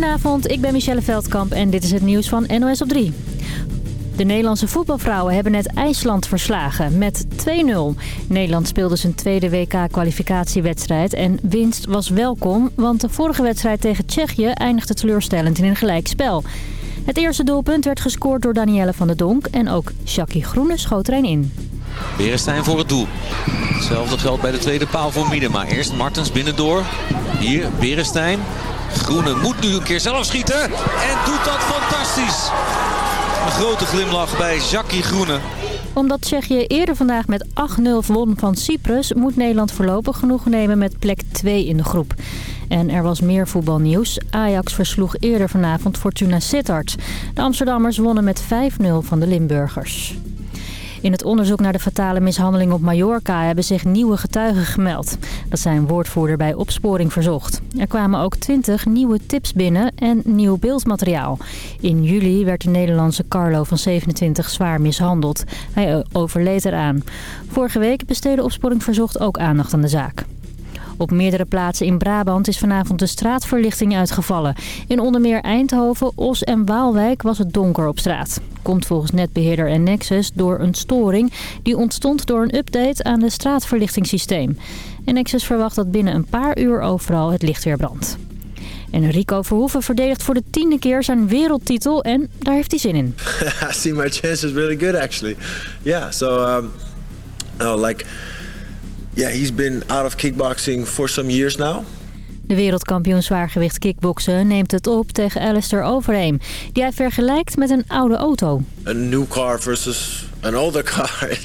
Goedenavond, ik ben Michelle Veldkamp en dit is het nieuws van NOS op 3. De Nederlandse voetbalvrouwen hebben net IJsland verslagen met 2-0. Nederland speelde zijn tweede WK-kwalificatiewedstrijd en winst was welkom... want de vorige wedstrijd tegen Tsjechië eindigde teleurstellend in een gelijkspel. Het eerste doelpunt werd gescoord door Danielle van der Donk en ook Shaki Groene schoot erin in. Berenstein voor het doel. Hetzelfde geldt bij de tweede paal voor Miedema. Eerst Martens binnendoor. Hier Berenstein. Groene moet nu een keer zelf schieten. En doet dat fantastisch. Een grote glimlach bij Jackie Groene. Omdat Tsjechië eerder vandaag met 8-0 won van Cyprus... moet Nederland voorlopig genoeg nemen met plek 2 in de groep. En er was meer voetbalnieuws. Ajax versloeg eerder vanavond Fortuna Sittard. De Amsterdammers wonnen met 5-0 van de Limburgers. In het onderzoek naar de fatale mishandeling op Mallorca hebben zich nieuwe getuigen gemeld. Dat zijn woordvoerder bij Opsporing Verzocht. Er kwamen ook 20 nieuwe tips binnen en nieuw beeldmateriaal. In juli werd de Nederlandse Carlo van 27 zwaar mishandeld. Hij overleed eraan. Vorige week besteedde Opsporing Verzocht ook aandacht aan de zaak. Op meerdere plaatsen in Brabant is vanavond de straatverlichting uitgevallen. In onder meer Eindhoven, Os en Waalwijk was het donker op straat. Komt volgens netbeheerder en Nexus door een storing die ontstond door een update aan het straatverlichtingssysteem. En Nexus verwacht dat binnen een paar uur overal het licht weer brandt. En Rico Verhoeven verdedigt voor de tiende keer zijn wereldtitel en daar heeft hij zin in. I see my chances really good actually. Yeah, so um, oh, like yeah, he's been out of kickboxing for some years now. De wereldkampioen zwaargewicht kickboksen neemt het op tegen Alistair Overeem. Die hij vergelijkt met een oude auto. Een new car versus an older car.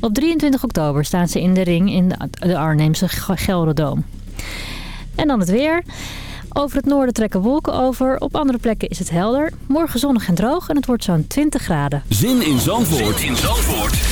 Op 23 oktober staan ze in de ring in de Arnhemse Gelderdoom. En dan het weer. Over het noorden trekken wolken over. Op andere plekken is het helder. Morgen zonnig en droog en het wordt zo'n 20 graden. Zin in Zandvoort, zin in Zandvoort.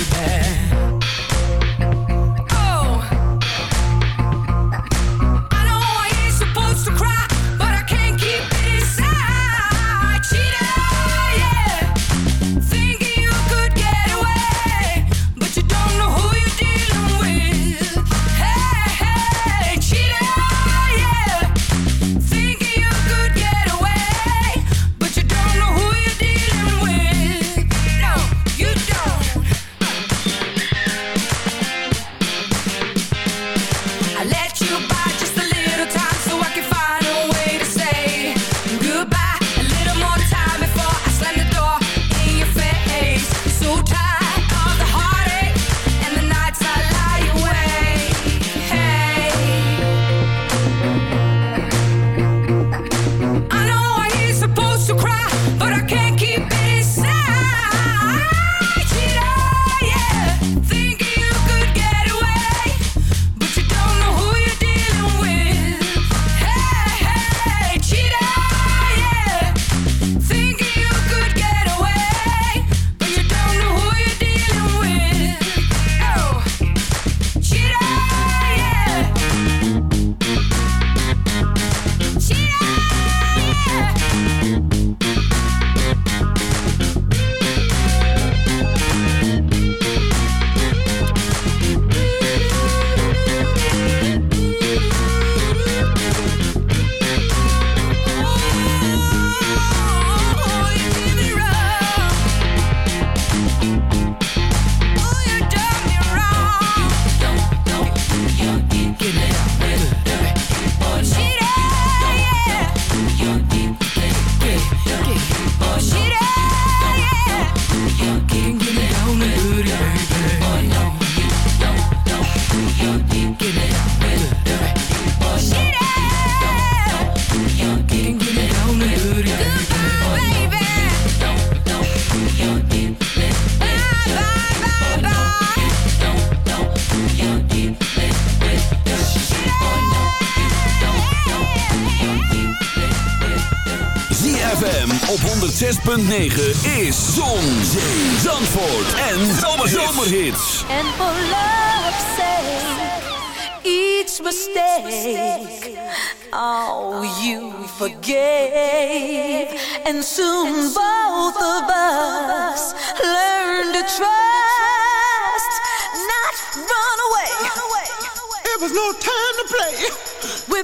Is Zon, Zee, Zandvoort en Zomerhits. And for love's sake, each mistake, oh, you forgave. And soon both of us learn to trust, not run away. It was no time to play. We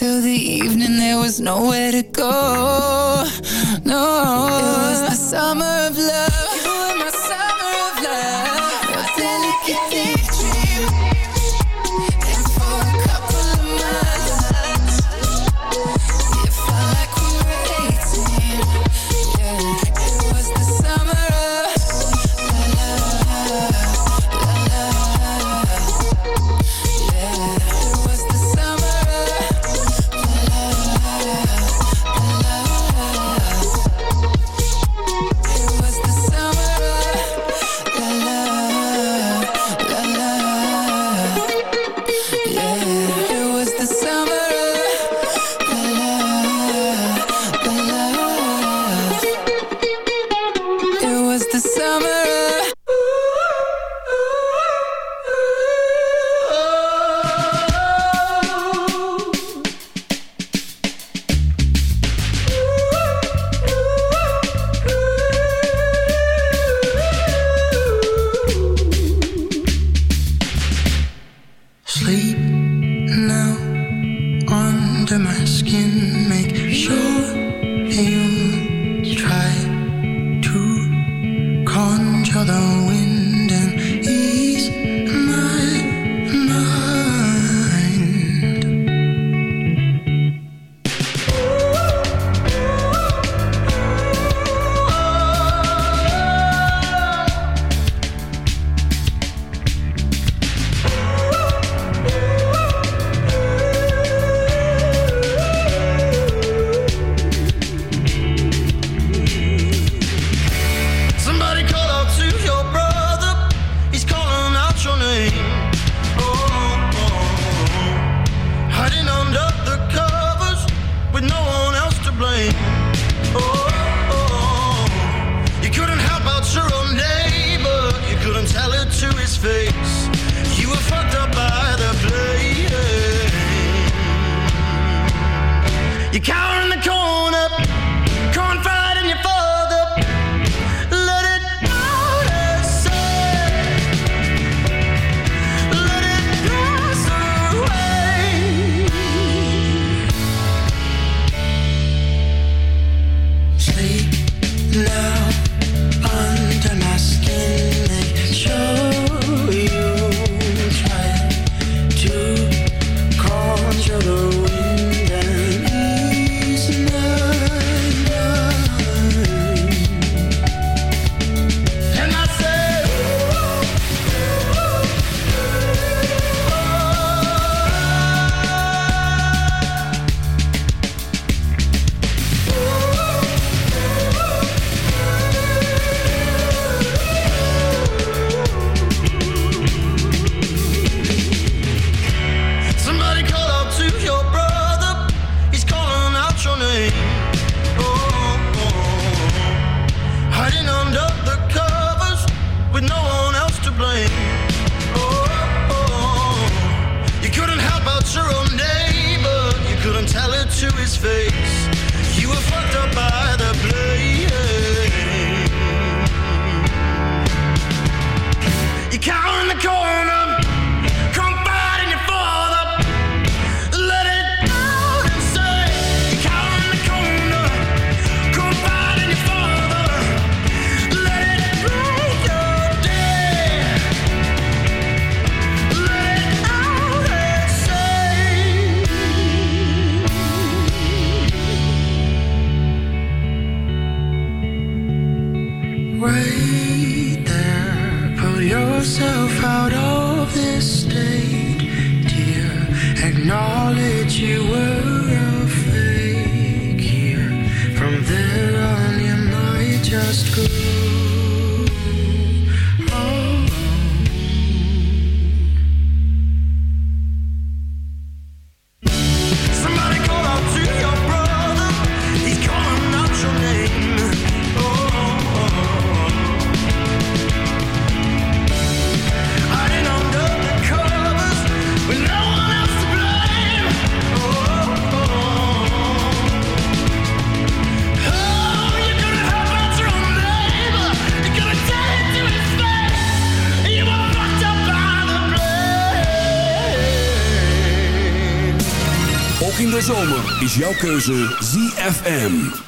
Until the evening, there was nowhere to go. jouw keuze ZFM.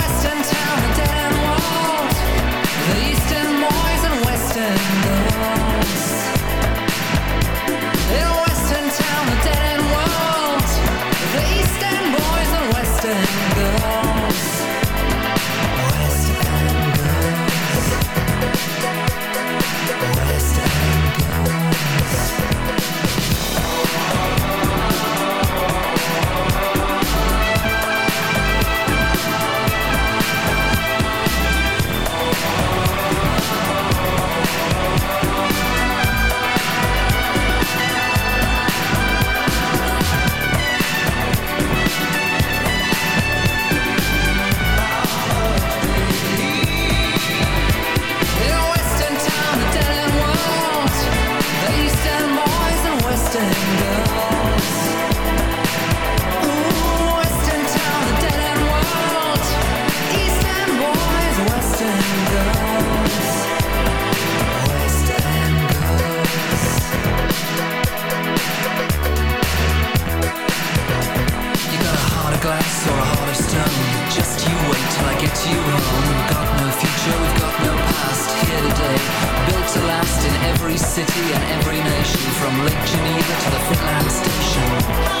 city and every nation From Lake Geneva to the Finland station.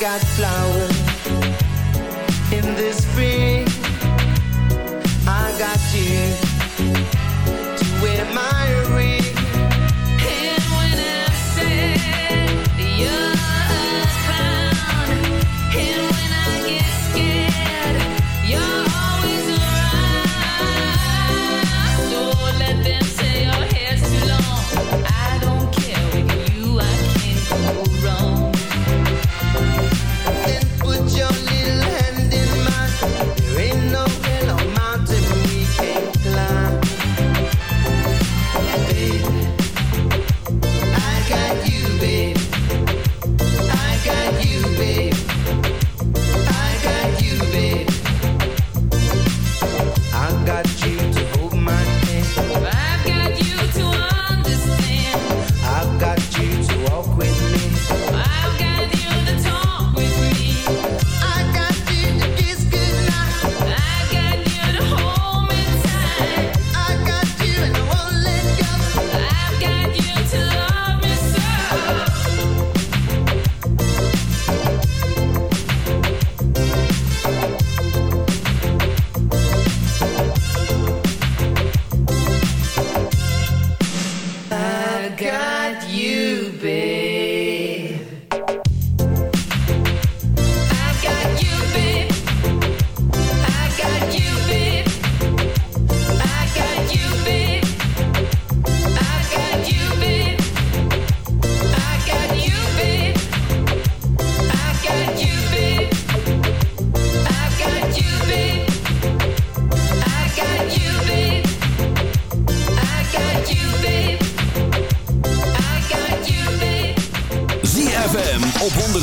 Got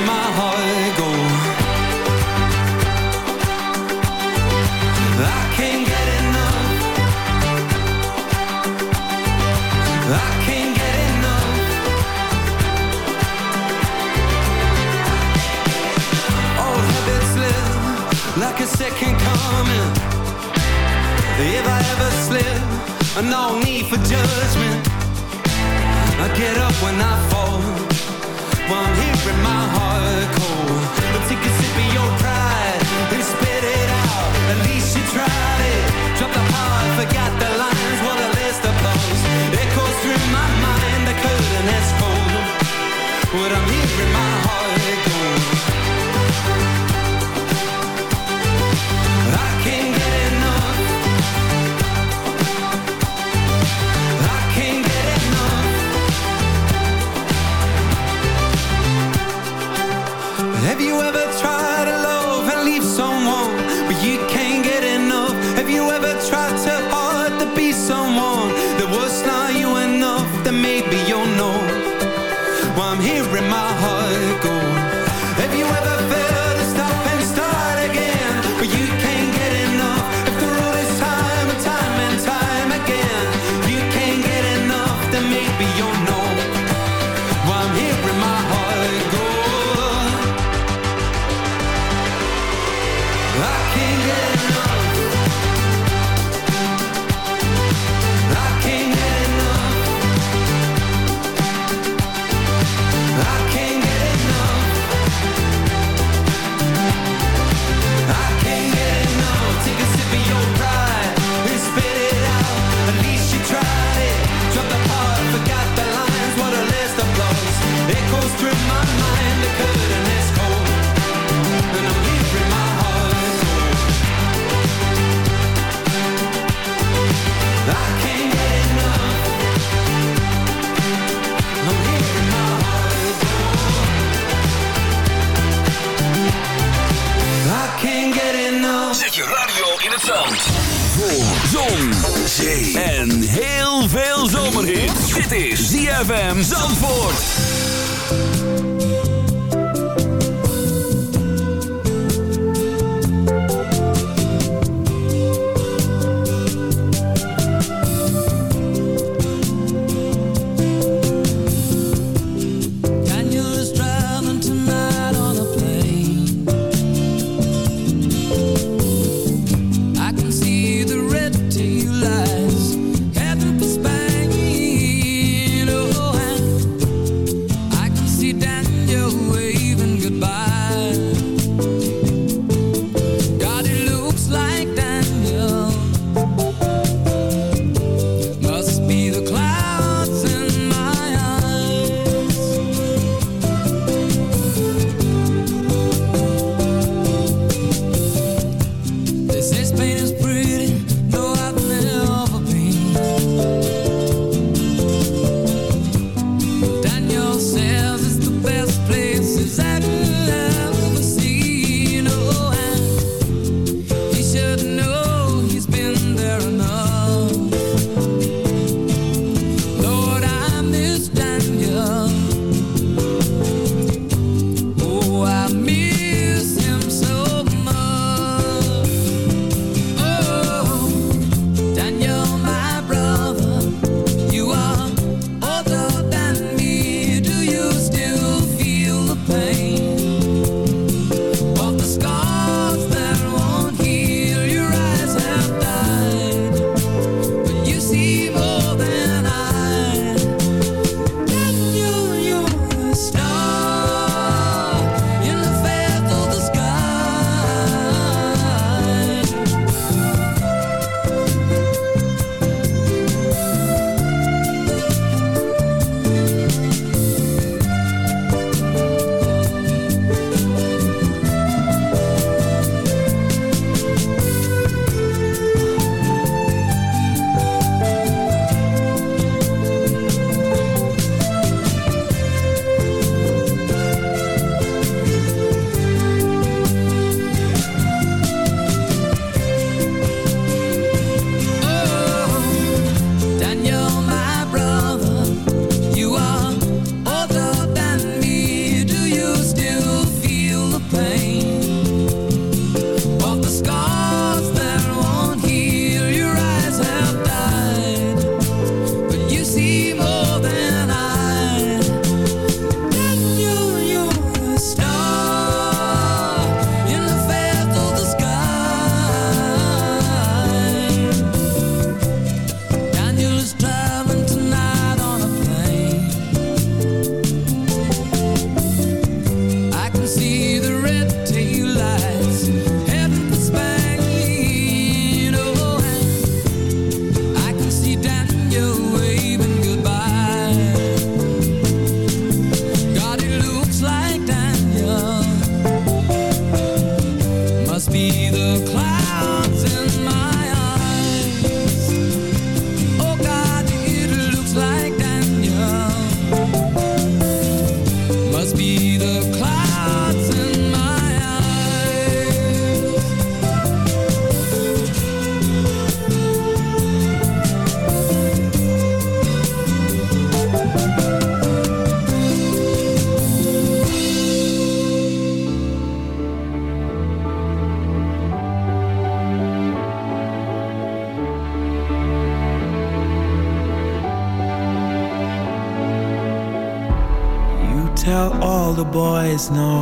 my heart I can't get enough. I can't get enough. Old habits live like a second coming. Ever slip, no need for judgment. I get up when I fall one my heart cold. Take a sip of your pride and spit it out. At least you tried it. The the lines. Echoes through my mind. What I'm here in my heart cold. is no.